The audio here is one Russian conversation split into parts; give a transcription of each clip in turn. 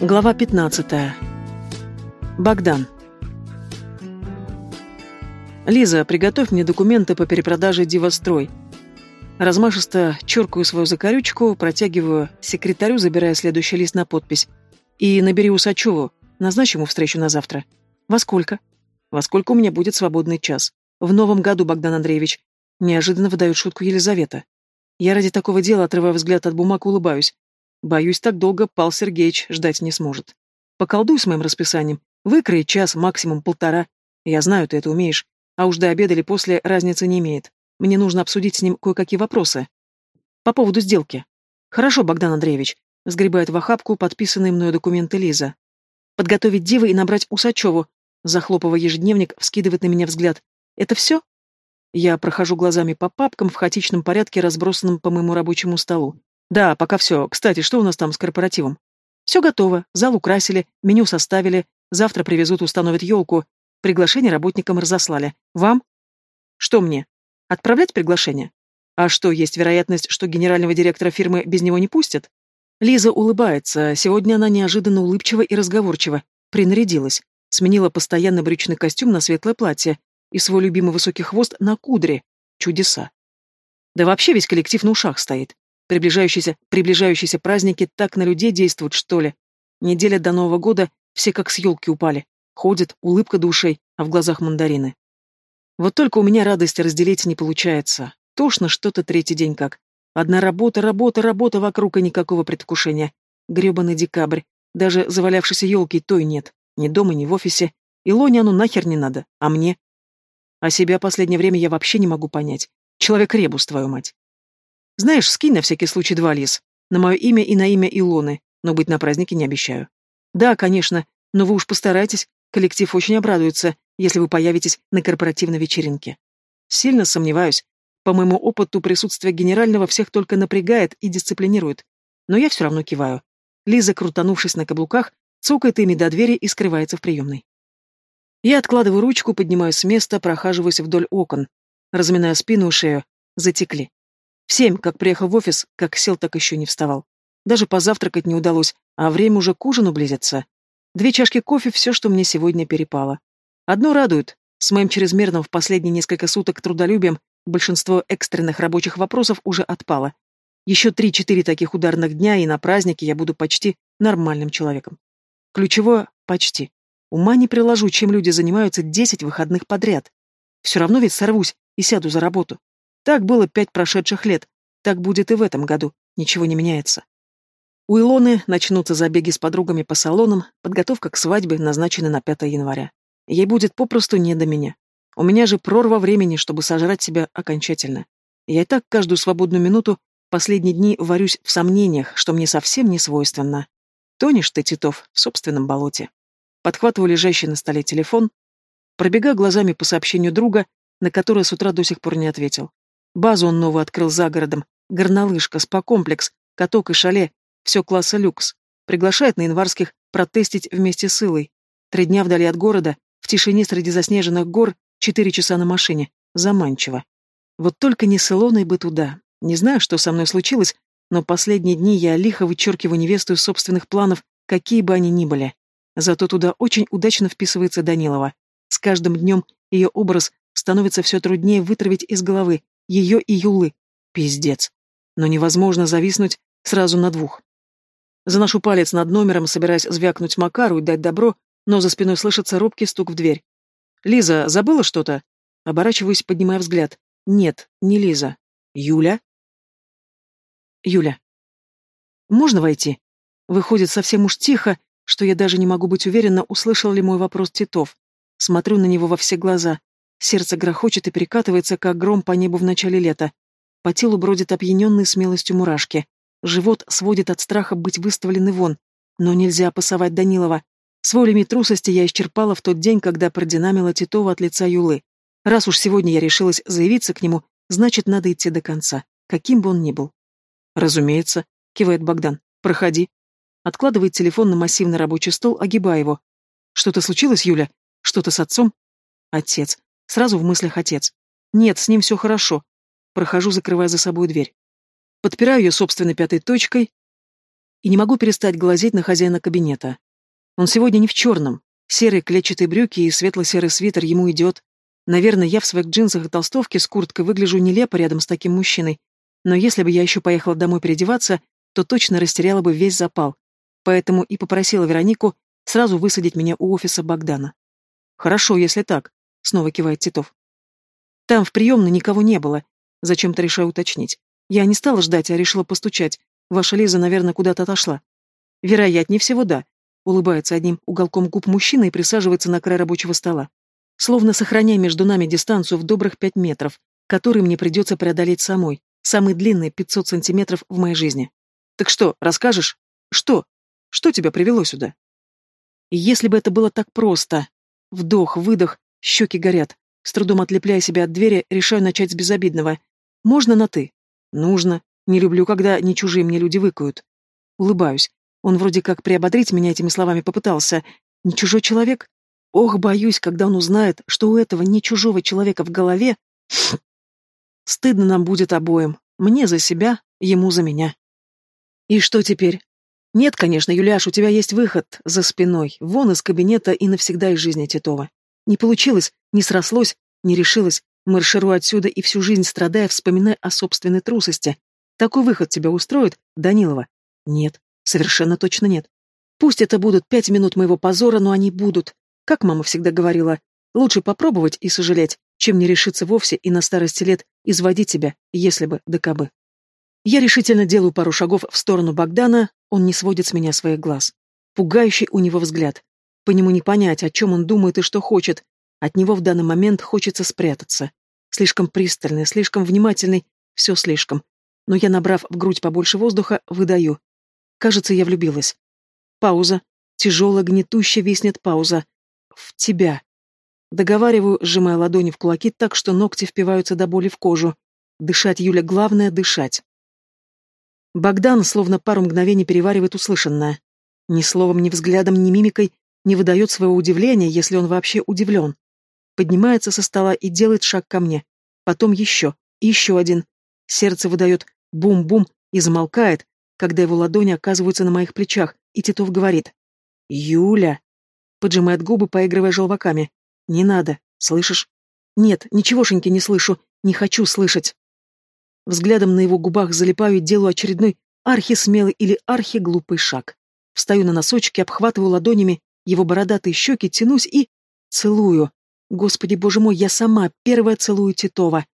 Глава 15. Богдан. Лиза, приготовь мне документы по перепродаже Дивострой. Размашисто черкаю свою закорючку, протягиваю секретарю, забирая следующий лист на подпись. И набери Усачеву, назначь ему встречу на завтра. Во сколько? Во сколько у меня будет свободный час? В новом году, Богдан Андреевич. Неожиданно выдает шутку Елизавета. Я ради такого дела, отрывая взгляд от бумаг, улыбаюсь. Боюсь, так долго Пал Сергеевич ждать не сможет. Поколдуй с моим расписанием. Выкрой час, максимум полтора. Я знаю, ты это умеешь. А уж до обеда или после разницы не имеет. Мне нужно обсудить с ним кое-какие вопросы. По поводу сделки. Хорошо, Богдан Андреевич. Сгребает в охапку подписанные мною документы Лиза. Подготовить девы и набрать Усачеву. Захлопывая ежедневник, вскидывает на меня взгляд. Это все? Я прохожу глазами по папкам в хаотичном порядке, разбросанном по моему рабочему столу. Да, пока все. Кстати, что у нас там с корпоративом? Все готово. Зал украсили, меню составили. Завтра привезут, установят елку. Приглашение работникам разослали. Вам? Что мне? Отправлять приглашение? А что, есть вероятность, что генерального директора фирмы без него не пустят? Лиза улыбается. Сегодня она неожиданно улыбчива и разговорчива. Принарядилась. Сменила постоянный брючный костюм на светлое платье и свой любимый высокий хвост на кудре. Чудеса. Да вообще весь коллектив на ушах стоит. Приближающиеся, приближающиеся праздники так на людей действуют, что ли? Неделя до Нового года все как с елки упали. Ходят, улыбка душей, а в глазах мандарины. Вот только у меня радости разделить не получается. Тошно что-то третий день как. Одна работа, работа, работа вокруг и никакого предвкушения. Гребаный декабрь. Даже завалявшейся елки той нет. Ни дома, ни в офисе. И Лоне оно нахер не надо. А мне? А себя последнее время я вообще не могу понять. Человек-ребус, твою мать. Знаешь, скинь на всякий случай два лис. На мое имя и на имя Илоны, но быть на празднике не обещаю. Да, конечно, но вы уж постарайтесь, коллектив очень обрадуется, если вы появитесь на корпоративной вечеринке. Сильно сомневаюсь. По моему опыту, присутствие генерального всех только напрягает и дисциплинирует. Но я все равно киваю. Лиза, крутанувшись на каблуках, цокает ими до двери и скрывается в приемной. Я откладываю ручку, поднимаюсь с места, прохаживаюсь вдоль окон. Разминая спину и шею. Затекли. В семь, как приехал в офис, как сел, так еще не вставал. Даже позавтракать не удалось, а время уже к ужину близится. Две чашки кофе — все, что мне сегодня перепало. Одно радует. С моим чрезмерным в последние несколько суток трудолюбием большинство экстренных рабочих вопросов уже отпало. Еще три-четыре таких ударных дня, и на празднике я буду почти нормальным человеком. Ключевое — почти. Ума не приложу, чем люди занимаются десять выходных подряд. Все равно ведь сорвусь и сяду за работу. Так было пять прошедших лет. Так будет и в этом году. Ничего не меняется. У Илоны начнутся забеги с подругами по салонам, подготовка к свадьбе назначена на 5 января. Ей будет попросту не до меня. У меня же прорва времени, чтобы сожрать себя окончательно. Я и так каждую свободную минуту последние дни варюсь в сомнениях, что мне совсем не свойственно. Тонешь ты, Титов, в собственном болоте. Подхватываю лежащий на столе телефон, пробегаю глазами по сообщению друга, на которое с утра до сих пор не ответил. Базу он новую открыл за городом. Горнолыжка, спа-комплекс, каток и шале. Все класса люкс. Приглашает на январских протестить вместе с Илой. Три дня вдали от города, в тишине среди заснеженных гор, четыре часа на машине. Заманчиво. Вот только не с Илоной бы туда. Не знаю, что со мной случилось, но последние дни я лихо вычеркиваю невесту из собственных планов, какие бы они ни были. Зато туда очень удачно вписывается Данилова. С каждым днем ее образ становится все труднее вытравить из головы, ее и Юлы. Пиздец. Но невозможно зависнуть сразу на двух. Заношу палец над номером, собираясь звякнуть Макару и дать добро, но за спиной слышится робкий стук в дверь. «Лиза, забыла что-то?» Оборачиваюсь, поднимая взгляд. «Нет, не Лиза. Юля?» «Юля. Можно войти?» Выходит совсем уж тихо, что я даже не могу быть уверена, услышал ли мой вопрос Титов. Смотрю на него во все глаза. Сердце грохочет и перекатывается, как гром по небу в начале лета. По телу бродит опьяненные смелостью мурашки. Живот сводит от страха быть выставленный вон. Но нельзя пасовать Данилова. Свой лимит трусости я исчерпала в тот день, когда продинамила Титова от лица Юлы. Раз уж сегодня я решилась заявиться к нему, значит, надо идти до конца, каким бы он ни был. «Разумеется», — кивает Богдан. «Проходи». Откладывает телефон на массивный рабочий стол, огибая его. «Что-то случилось, Юля? Что-то с отцом?» «Отец. Сразу в мыслях отец. Нет, с ним все хорошо. Прохожу, закрывая за собой дверь. Подпираю ее собственной пятой точкой. и не могу перестать глазеть на хозяина кабинета. Он сегодня не в черном. Серые клетчатые брюки и светло-серый свитер ему идет. Наверное, я в своих джинсах и толстовке с курткой выгляжу нелепо рядом с таким мужчиной. Но если бы я еще поехала домой переодеваться, то точно растеряла бы весь запал. Поэтому и попросила Веронику сразу высадить меня у офиса Богдана. «Хорошо, если так», — снова кивает Титов. «Там в приемной никого не было», — зачем-то решаю уточнить. Я не стала ждать, а решила постучать. Ваша Лиза, наверное, куда-то отошла. Вероятнее всего, да. Улыбается одним уголком губ мужчина и присаживается на край рабочего стола. Словно сохраняя между нами дистанцию в добрых пять метров, который мне придется преодолеть самой. Самый длинный 500 сантиметров в моей жизни. Так что, расскажешь? Что? Что тебя привело сюда? Если бы это было так просто. Вдох, выдох, щеки горят. С трудом отлепляя себя от двери, решаю начать с безобидного. Можно на «ты». Нужно. Не люблю, когда не чужие мне люди выкают. Улыбаюсь. Он вроде как приободрить меня этими словами попытался. Не чужой человек? Ох, боюсь, когда он узнает, что у этого не чужого человека в голове... Стыдно нам будет обоим. Мне за себя, ему за меня. И что теперь? Нет, конечно, Юляш, у тебя есть выход за спиной, вон из кабинета и навсегда из жизни Титова. Не получилось, не срослось, не решилось, Марширую отсюда и всю жизнь страдая, вспоминая о собственной трусости. Такой выход тебя устроит, Данилова? Нет, совершенно точно нет. Пусть это будут пять минут моего позора, но они будут. Как мама всегда говорила, лучше попробовать и сожалеть, чем не решиться вовсе и на старости лет изводить себя, если бы да кабы. Я решительно делаю пару шагов в сторону Богдана, он не сводит с меня своих глаз. Пугающий у него взгляд. По нему не понять, о чем он думает и что хочет. От него в данный момент хочется спрятаться. Слишком пристальный, слишком внимательный, все слишком. Но я, набрав в грудь побольше воздуха, выдаю. Кажется, я влюбилась. Пауза. Тяжелая, гнетущая виснет пауза. В тебя. Договариваю, сжимая ладони в кулаки так, что ногти впиваются до боли в кожу. Дышать, Юля, главное — дышать. Богдан словно пару мгновений переваривает услышанное. Ни словом, ни взглядом, ни мимикой не выдает своего удивления, если он вообще удивлен поднимается со стола и делает шаг ко мне. Потом еще, еще один. Сердце выдает бум-бум и замолкает, когда его ладони оказываются на моих плечах, и Титов говорит «Юля!» Поджимает губы, поигрывая желваками. «Не надо, слышишь?» «Нет, ничегошеньки не слышу, не хочу слышать». Взглядом на его губах залипаю и делаю очередной архи-смелый или архи-глупый шаг. Встаю на носочки, обхватываю ладонями его бородатые щеки, тянусь и... целую. Господи, боже мой, я сама первая целую Титова.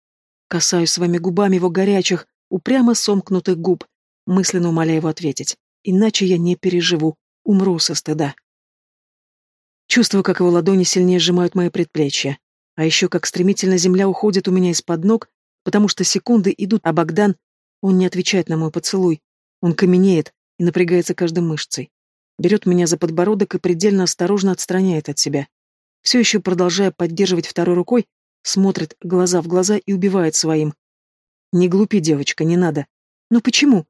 Касаюсь своими губами его горячих, упрямо сомкнутых губ, мысленно умоляя его ответить. Иначе я не переживу, умру со стыда. Чувствую, как его ладони сильнее сжимают мои предплечья. А еще как стремительно земля уходит у меня из-под ног, потому что секунды идут, а Богдан, он не отвечает на мой поцелуй. Он каменеет и напрягается каждой мышцей. Берет меня за подбородок и предельно осторожно отстраняет от себя все еще продолжая поддерживать второй рукой, смотрит глаза в глаза и убивает своим. Не глупи, девочка, не надо. Но почему?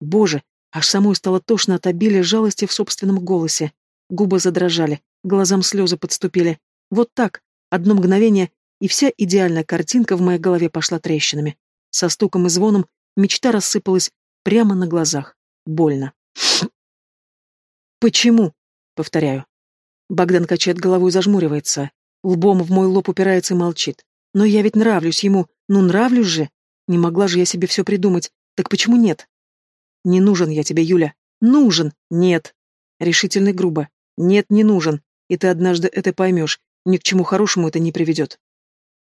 Боже, аж самой стало тошно от обилия жалости в собственном голосе. Губы задрожали, глазам слезы подступили. Вот так, одно мгновение, и вся идеальная картинка в моей голове пошла трещинами. Со стуком и звоном мечта рассыпалась прямо на глазах. Больно. «Почему?» — повторяю. Богдан качает головой зажмуривается. Лбом в мой лоб упирается и молчит. Но я ведь нравлюсь ему. Ну, нравлюсь же. Не могла же я себе все придумать. Так почему нет? Не нужен я тебе, Юля. Нужен. Нет. Решительно и грубо. Нет, не нужен. И ты однажды это поймешь. Ни к чему хорошему это не приведет.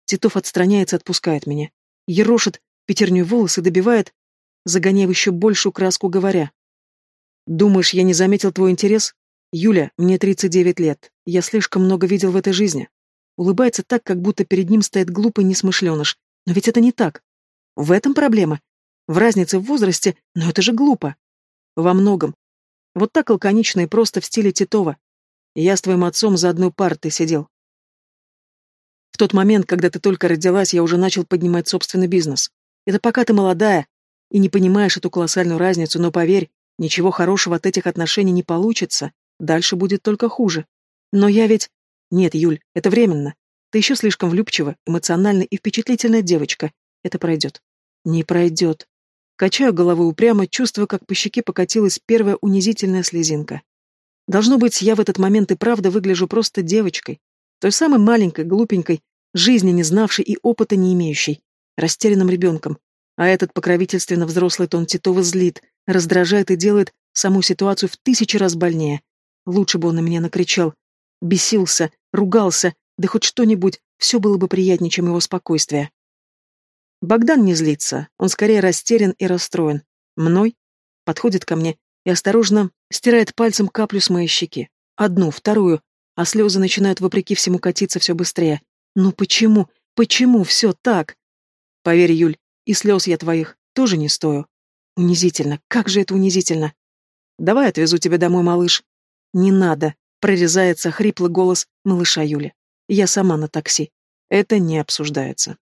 Титов отстраняется, отпускает меня. Ерошит пятерню волосы, добивает, загоняя еще большую краску, говоря. «Думаешь, я не заметил твой интерес? «Юля, мне 39 лет. Я слишком много видел в этой жизни». Улыбается так, как будто перед ним стоит глупый несмышленыш. Но ведь это не так. В этом проблема. В разнице в возрасте, но это же глупо. Во многом. Вот так лаконично и просто в стиле Титова. Я с твоим отцом за одной партой сидел. В тот момент, когда ты только родилась, я уже начал поднимать собственный бизнес. Это пока ты молодая и не понимаешь эту колоссальную разницу, но поверь, ничего хорошего от этих отношений не получится. Дальше будет только хуже. Но я ведь... Нет, Юль, это временно. Ты еще слишком влюбчива, эмоциональная и впечатлительная девочка. Это пройдет. Не пройдет. Качаю головой упрямо, чувствуя, как по щеке покатилась первая унизительная слезинка. Должно быть, я в этот момент и правда выгляжу просто девочкой, той самой маленькой, глупенькой, жизни не знавшей и опыта не имеющей, растерянным ребенком. А этот покровительственно взрослый тон Титова злит, раздражает и делает саму ситуацию в тысячи раз больнее. Лучше бы он на меня накричал. Бесился, ругался, да хоть что-нибудь, все было бы приятнее, чем его спокойствие. Богдан не злится, он скорее растерян и расстроен. Мной? Подходит ко мне и осторожно стирает пальцем каплю с моей щеки. Одну, вторую, а слезы начинают вопреки всему катиться все быстрее. Ну почему? Почему все так? Поверь, Юль, и слез я твоих тоже не стою. Унизительно, как же это унизительно. Давай отвезу тебя домой, малыш. Не надо, прорезается хриплый голос малыша Юли. Я сама на такси. Это не обсуждается.